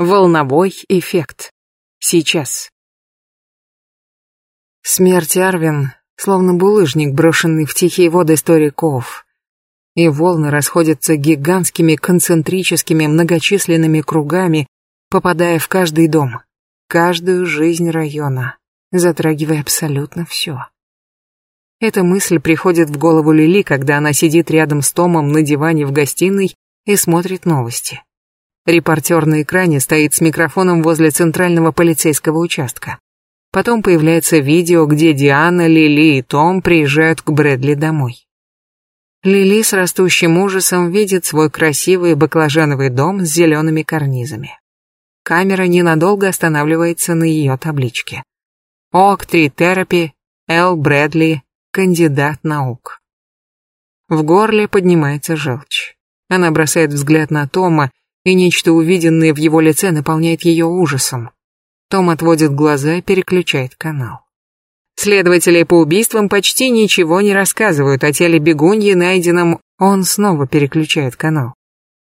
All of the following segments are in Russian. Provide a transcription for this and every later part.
волновой эффект. Сейчас. Смерть Арвин словно булыжник, брошенный в тихие воды стариков. И волны расходятся гигантскими концентрическими многочисленными кругами, попадая в каждый дом, каждую жизнь района, затрагивая абсолютно все. Эта мысль приходит в голову Лили, когда она сидит рядом с Томом на диване в гостиной и смотрит новости. Репортер на экране стоит с микрофоном возле центрального полицейского участка. Потом появляется видео, где Диана, Лили и Том приезжают к Брэдли домой. Лили с растущим ужасом видит свой красивый баклажановый дом с зелеными карнизами. Камера ненадолго останавливается на ее табличке. Октри Терапи, Л Брэдли, кандидат наук. В горле поднимается желчь. Она бросает взгляд на Тома, и нечто увиденное в его лице наполняет ее ужасом. Том отводит глаза и переключает канал. Следователи по убийствам почти ничего не рассказывают о теле бегуньи, найденном. Он снова переключает канал.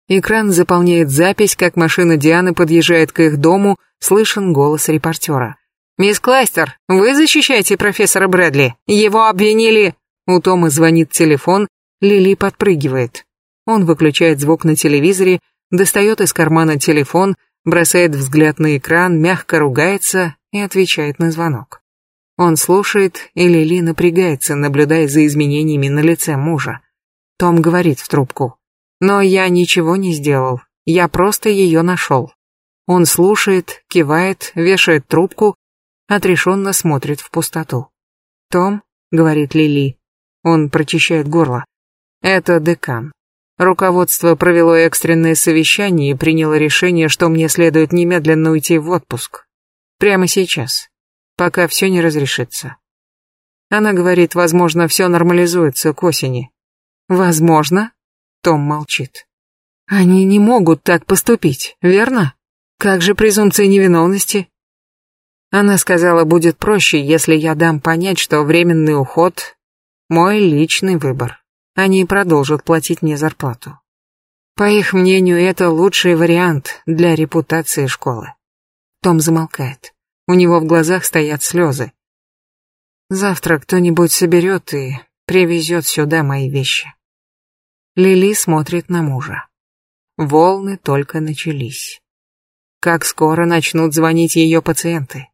Экран заполняет запись, как машина Дианы подъезжает к их дому, слышен голос репортера. «Мисс Кластер, вы защищаете профессора Брэдли? Его обвинили...» У Тома звонит телефон, Лили подпрыгивает. Он выключает звук на телевизоре, достает из кармана телефон, бросает взгляд на экран, мягко ругается и отвечает на звонок. Он слушает, и Лили напрягается, наблюдая за изменениями на лице мужа. Том говорит в трубку. «Но я ничего не сделал, я просто ее нашел». Он слушает, кивает, вешает трубку, отрешенно смотрит в пустоту. «Том», — говорит Лили, — он прочищает горло. «Это декан». Руководство провело экстренное совещание и приняло решение, что мне следует немедленно уйти в отпуск. Прямо сейчас, пока все не разрешится. Она говорит, возможно, все нормализуется к осени. Возможно? Том молчит. Они не могут так поступить, верно? Как же презумпция невиновности? Она сказала, будет проще, если я дам понять, что временный уход – мой личный выбор они продолжат платить мне зарплату. По их мнению, это лучший вариант для репутации школы. Том замолкает. У него в глазах стоят слезы. Завтра кто-нибудь соберет и привезет сюда мои вещи. Лили смотрит на мужа. Волны только начались. Как скоро начнут звонить ее пациенты?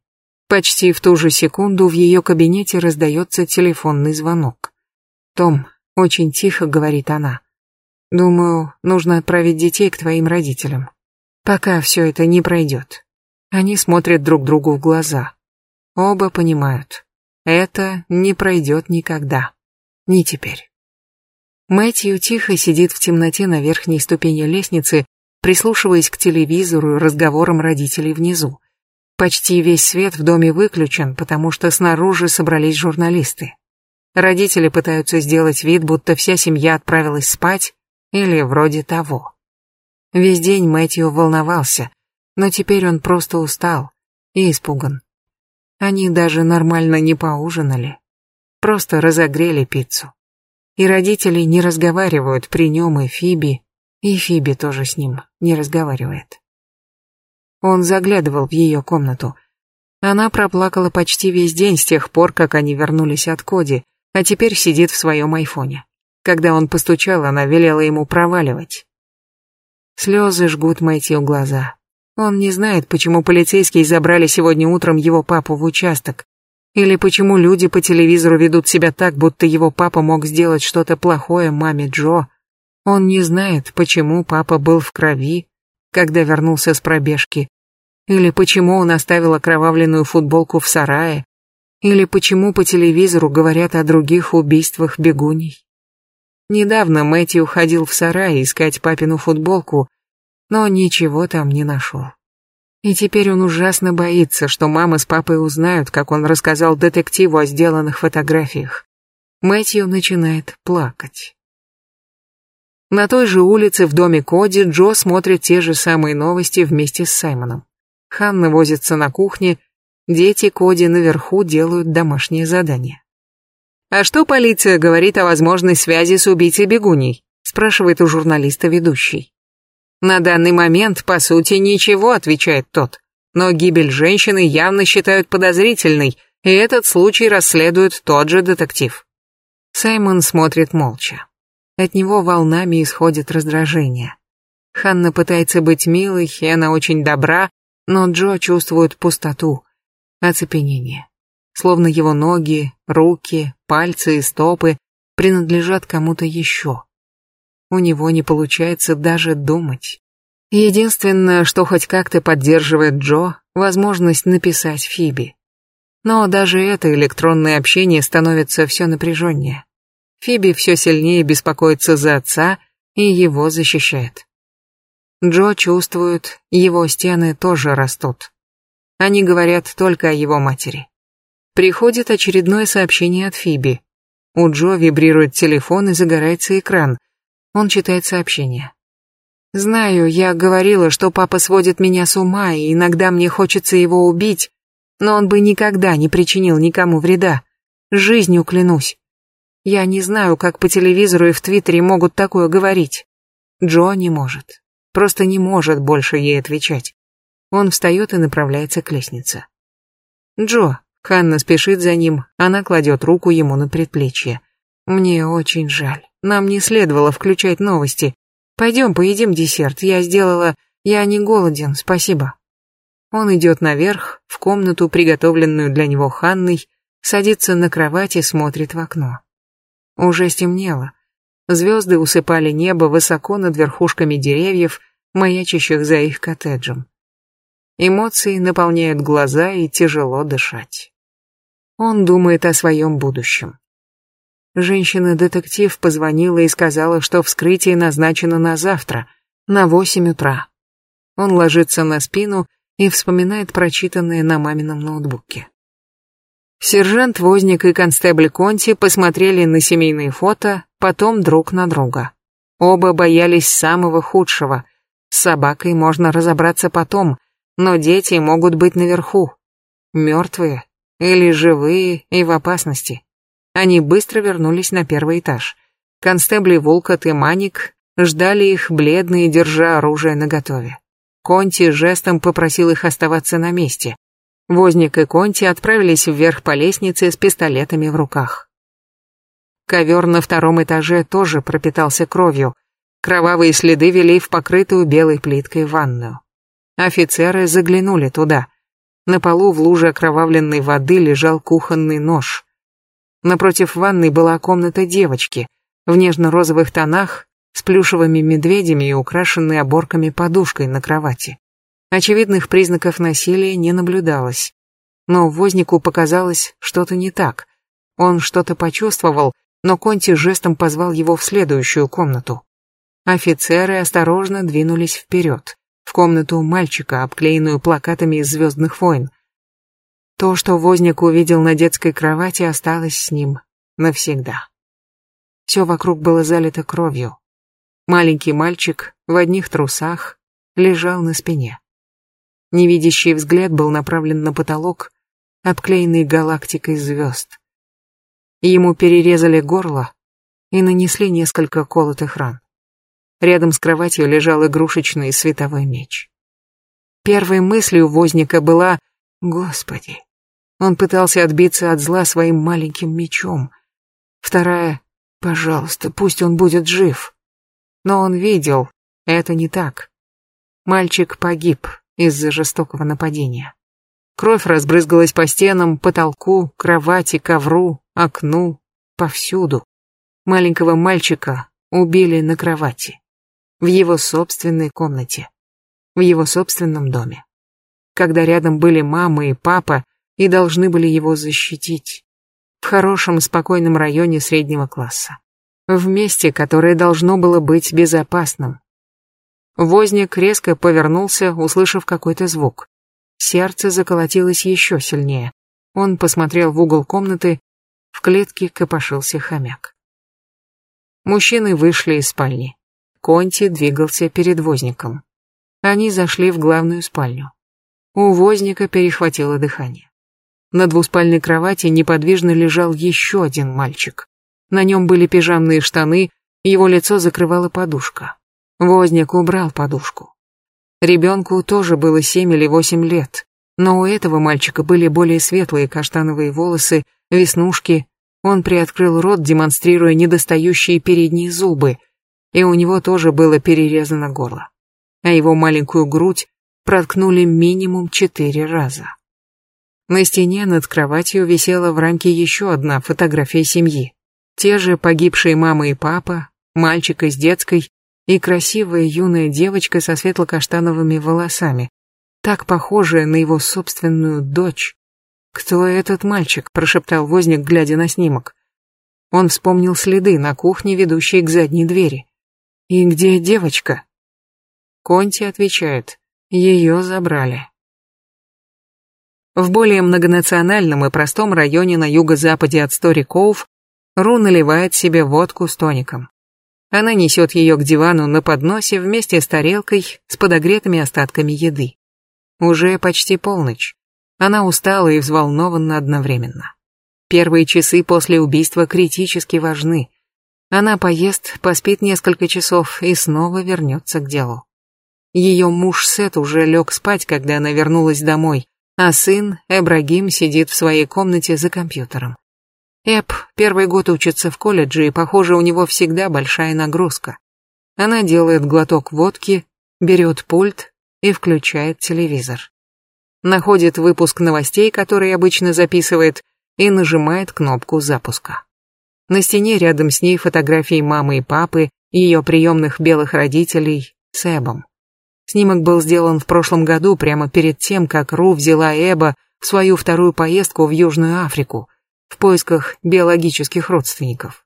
Почти в ту же секунду в ее кабинете раздается телефонный звонок. Том, — очень тихо говорит она. «Думаю, нужно отправить детей к твоим родителям. Пока все это не пройдет». Они смотрят друг другу в глаза. Оба понимают. Это не пройдет никогда. Не теперь. Мэтью тихо сидит в темноте на верхней ступени лестницы, прислушиваясь к телевизору и разговорам родителей внизу. Почти весь свет в доме выключен, потому что снаружи собрались журналисты. Родители пытаются сделать вид, будто вся семья отправилась спать или вроде того. Весь день Мэтью волновался, но теперь он просто устал и испуган. Они даже нормально не поужинали, просто разогрели пиццу. И родители не разговаривают при нем и Фиби, и Фиби тоже с ним не разговаривает. Он заглядывал в ее комнату. Она проплакала почти весь день с тех пор, как они вернулись от Коди — а теперь сидит в своем айфоне. Когда он постучал, она велела ему проваливать. Слезы жгут Мэтью глаза. Он не знает, почему полицейские забрали сегодня утром его папу в участок, или почему люди по телевизору ведут себя так, будто его папа мог сделать что-то плохое маме Джо. Он не знает, почему папа был в крови, когда вернулся с пробежки, или почему он оставил окровавленную футболку в сарае, или почему по телевизору говорят о других убийствах бегуней? Недавно Мэтью ходил в сарай искать папину футболку, но ничего там не нашел. И теперь он ужасно боится, что мама с папой узнают, как он рассказал детективу о сделанных фотографиях. Мэтью начинает плакать. На той же улице в доме Коди Джо смотрит те же самые новости вместе с Саймоном. Ханна возится на кухне, Дети Коди наверху делают домашнее задание. «А что полиция говорит о возможной связи с убийцей бегуней?» спрашивает у журналиста ведущий. «На данный момент, по сути, ничего», отвечает тот. «Но гибель женщины явно считают подозрительной, и этот случай расследует тот же детектив». Саймон смотрит молча. От него волнами исходит раздражение. Ханна пытается быть милой, и она очень добра, но Джо чувствует пустоту, Оцепенение. Словно его ноги, руки, пальцы и стопы принадлежат кому-то еще. У него не получается даже думать. Единственное, что хоть как-то поддерживает Джо, возможность написать Фиби. Но даже это электронное общение становится все напряженнее. Фиби все сильнее беспокоится за отца и его защищает. Джо чувствует, его стены тоже растут. Они говорят только о его матери. Приходит очередное сообщение от Фиби. У Джо вибрирует телефон и загорается экран. Он читает сообщение. «Знаю, я говорила, что папа сводит меня с ума, и иногда мне хочется его убить, но он бы никогда не причинил никому вреда. Жизнью клянусь. Я не знаю, как по телевизору и в Твиттере могут такое говорить. Джо не может. Просто не может больше ей отвечать. Он встает и направляется к лестнице. Джо. Ханна спешит за ним, она кладет руку ему на предплечье. Мне очень жаль. Нам не следовало включать новости. Пойдем поедим десерт. Я сделала... Я не голоден, спасибо. Он идет наверх, в комнату, приготовленную для него Ханной, садится на кровать и смотрит в окно. Уже стемнело. Звезды усыпали небо высоко над верхушками деревьев, маячащих за их коттеджем. Эмоции наполняют глаза и тяжело дышать. Он думает о своем будущем. Женщина-детектив позвонила и сказала, что вскрытие назначено на завтра, на восемь утра. Он ложится на спину и вспоминает прочитанное на мамином ноутбуке. Сержант Возник и констебль Конти посмотрели на семейные фото, потом друг на друга. Оба боялись самого худшего. С собакой можно разобраться потом — но дети могут быть наверху. Мертвые или живые и в опасности. Они быстро вернулись на первый этаж. Констебли Волкот и Маник ждали их, бледные, держа оружие наготове. Конти жестом попросил их оставаться на месте. Возник и Конти отправились вверх по лестнице с пистолетами в руках. Ковер на втором этаже тоже пропитался кровью. Кровавые следы вели в покрытую белой плиткой ванную. Офицеры заглянули туда. На полу в луже окровавленной воды лежал кухонный нож. Напротив ванной была комната девочки, в нежно-розовых тонах, с плюшевыми медведями и украшенной оборками подушкой на кровати. Очевидных признаков насилия не наблюдалось. Но вознику показалось что-то не так. Он что-то почувствовал, но Конти жестом позвал его в следующую комнату. Офицеры осторожно двинулись вперед в комнату мальчика, обклеенную плакатами из «Звездных войн». То, что Возник увидел на детской кровати, осталось с ним навсегда. Все вокруг было залито кровью. Маленький мальчик в одних трусах лежал на спине. Невидящий взгляд был направлен на потолок, обклеенный галактикой звезд. Ему перерезали горло и нанесли несколько колотых ран. Рядом с кроватью лежал игрушечный световой меч. Первой мыслью возника была «Господи». Он пытался отбиться от зла своим маленьким мечом. Вторая «Пожалуйста, пусть он будет жив». Но он видел, это не так. Мальчик погиб из-за жестокого нападения. Кровь разбрызгалась по стенам, потолку, кровати, ковру, окну, повсюду. Маленького мальчика убили на кровати в его собственной комнате, в его собственном доме, когда рядом были мама и папа и должны были его защитить, в хорошем спокойном районе среднего класса, в месте, которое должно было быть безопасным. Возник резко повернулся, услышав какой-то звук. Сердце заколотилось еще сильнее. Он посмотрел в угол комнаты, в клетке копошился хомяк. Мужчины вышли из спальни. Конти двигался перед возником. Они зашли в главную спальню. У возника перехватило дыхание. На двуспальной кровати неподвижно лежал еще один мальчик. На нем были пижамные штаны, его лицо закрывала подушка. Возник убрал подушку. Ребенку тоже было семь или восемь лет, но у этого мальчика были более светлые каштановые волосы, веснушки. Он приоткрыл рот, демонстрируя недостающие передние зубы – и у него тоже было перерезано горло. А его маленькую грудь проткнули минимум четыре раза. На стене над кроватью висела в рамке еще одна фотография семьи. Те же погибшие мама и папа, мальчик из детской и красивая юная девочка со светло-каштановыми волосами, так похожая на его собственную дочь. «Кто этот мальчик?» – прошептал возник, глядя на снимок. Он вспомнил следы на кухне, ведущей к задней двери. «И где девочка?» Конти отвечает, ее забрали. В более многонациональном и простом районе на юго-западе от Сториков Ру наливает себе водку с тоником. Она несет ее к дивану на подносе вместе с тарелкой с подогретыми остатками еды. Уже почти полночь. Она устала и взволнована одновременно. Первые часы после убийства критически важны. Она поест, поспит несколько часов и снова вернется к делу. Ее муж Сет уже лег спать, когда она вернулась домой, а сын, Эбрагим, сидит в своей комнате за компьютером. Эб первый год учится в колледже, и, похоже, у него всегда большая нагрузка. Она делает глоток водки, берет пульт и включает телевизор. Находит выпуск новостей, который обычно записывает, и нажимает кнопку запуска. На стене рядом с ней фотографии мамы и папы, ее приемных белых родителей с Эбом. Снимок был сделан в прошлом году, прямо перед тем, как Ру взяла Эба в свою вторую поездку в Южную Африку в поисках биологических родственников.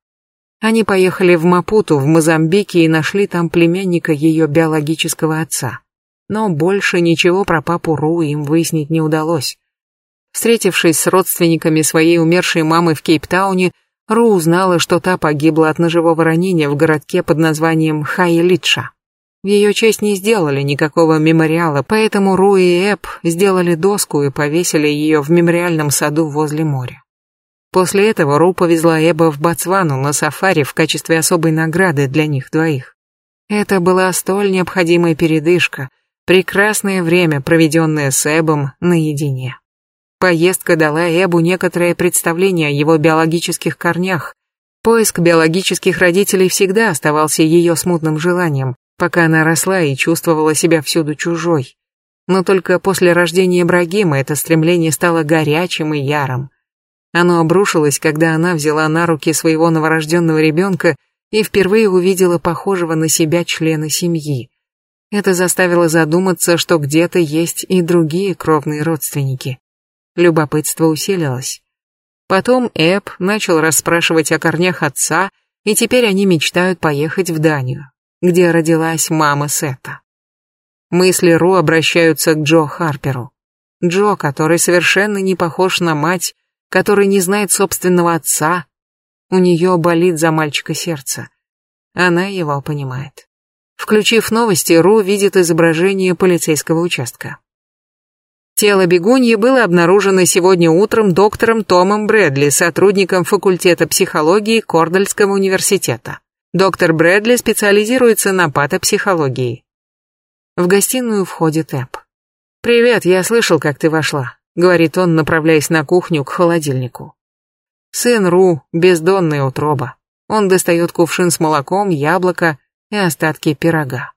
Они поехали в Мапуту, в Мозамбике и нашли там племянника ее биологического отца. Но больше ничего про папу Ру им выяснить не удалось. Встретившись с родственниками своей умершей мамы в Кейптауне, Ру узнала, что та погибла от ножевого ранения в городке под названием Хайлитша. В ее честь не сделали никакого мемориала, поэтому Ру и Эп сделали доску и повесили ее в мемориальном саду возле моря. После этого Ру повезла Эба в Ботсвану на сафари в качестве особой награды для них двоих. Это была столь необходимая передышка, прекрасное время, проведенное с Эбом наедине. Поездка дала Эбу некоторое представление о его биологических корнях. Поиск биологических родителей всегда оставался ее смутным желанием, пока она росла и чувствовала себя всюду чужой. Но только после рождения Ибрагима это стремление стало горячим и ярым. Оно обрушилось, когда она взяла на руки своего новорожденного ребенка и впервые увидела похожего на себя члена семьи. Это заставило задуматься, что где-то есть и другие кровные родственники любопытство усилилось. Потом Эб начал расспрашивать о корнях отца, и теперь они мечтают поехать в Данию, где родилась мама Сета. Мысли Ру обращаются к Джо Харперу. Джо, который совершенно не похож на мать, который не знает собственного отца. У нее болит за мальчика сердце. Она его понимает. Включив новости, Ру видит изображение полицейского участка. Тело бегуньи было обнаружено сегодня утром доктором Томом Брэдли, сотрудником факультета психологии Кордальского университета. Доктор Брэдли специализируется на патопсихологии. В гостиную входит Эп. «Привет, я слышал, как ты вошла», — говорит он, направляясь на кухню к холодильнику. Сын Ру — бездонная утроба. Он достает кувшин с молоком, яблоко и остатки пирога.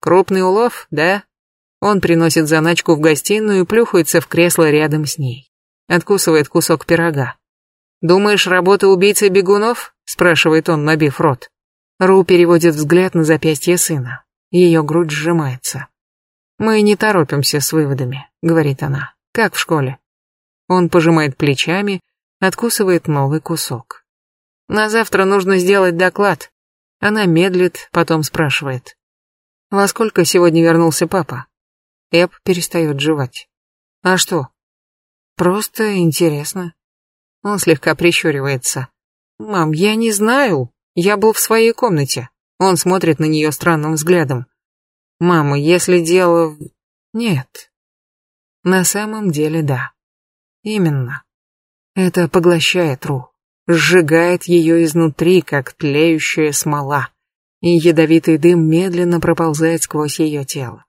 «Крупный улов, да?» Он приносит заначку в гостиную и плюхается в кресло рядом с ней. Откусывает кусок пирога. «Думаешь, работа убийцы бегунов?» – спрашивает он, набив рот. Ру переводит взгляд на запястье сына. Ее грудь сжимается. «Мы не торопимся с выводами», — говорит она, — «как в школе». Он пожимает плечами, откусывает новый кусок. «На завтра нужно сделать доклад». Она медлит, потом спрашивает. «Во сколько сегодня вернулся папа?» Эб перестает жевать. А что? Просто интересно. Он слегка прищуривается. Мам, я не знаю. Я был в своей комнате. Он смотрит на нее странным взглядом. Мама, если дело... Нет. На самом деле да. Именно. Это поглощает Ру. Сжигает ее изнутри, как тлеющая смола. И ядовитый дым медленно проползает сквозь ее тело.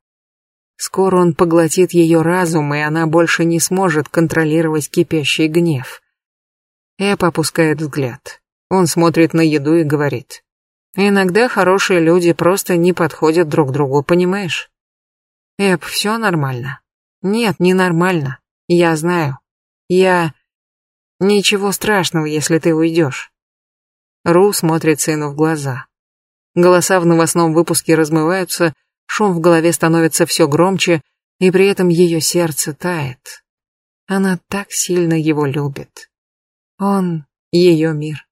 Скоро он поглотит ее разум, и она больше не сможет контролировать кипящий гнев. Эп опускает взгляд. Он смотрит на еду и говорит. «Иногда хорошие люди просто не подходят друг другу, понимаешь?» «Эп, все нормально?» «Нет, не нормально. Я знаю. Я...» «Ничего страшного, если ты уйдешь». Ру смотрит сыну в глаза. Голоса в новостном выпуске размываются, Шум в голове становится все громче, и при этом ее сердце тает. Она так сильно его любит. Он — ее мир.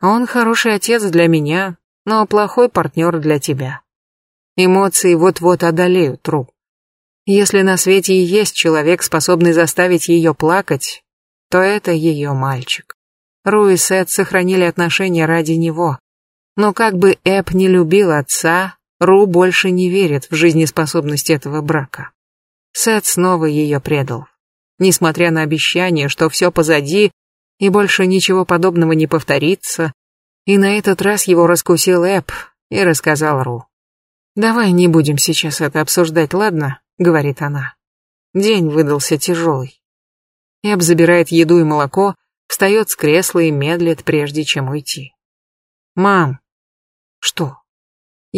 Он хороший отец для меня, но плохой партнер для тебя. Эмоции вот-вот одолеют Ру. Если на свете и есть человек, способный заставить ее плакать, то это ее мальчик. Ру и Сет сохранили отношения ради него. Но как бы Эп не любил отца, Ру больше не верит в жизнеспособность этого брака. Сет снова ее предал. Несмотря на обещание, что все позади, и больше ничего подобного не повторится, и на этот раз его раскусил Эп и рассказал Ру. «Давай не будем сейчас это обсуждать, ладно?» — говорит она. День выдался тяжелый. Эб забирает еду и молоко, встает с кресла и медлит, прежде чем уйти. «Мам!» «Что?»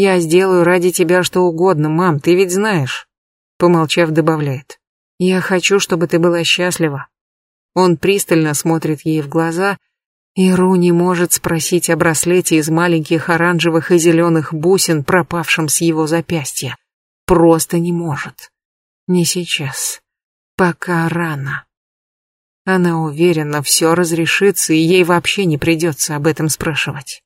«Я сделаю ради тебя что угодно, мам, ты ведь знаешь», — помолчав, добавляет. «Я хочу, чтобы ты была счастлива». Он пристально смотрит ей в глаза, и Ру не может спросить о браслете из маленьких оранжевых и зеленых бусин, пропавшем с его запястья. Просто не может. Не сейчас. Пока рано. Она уверена, все разрешится, и ей вообще не придется об этом спрашивать.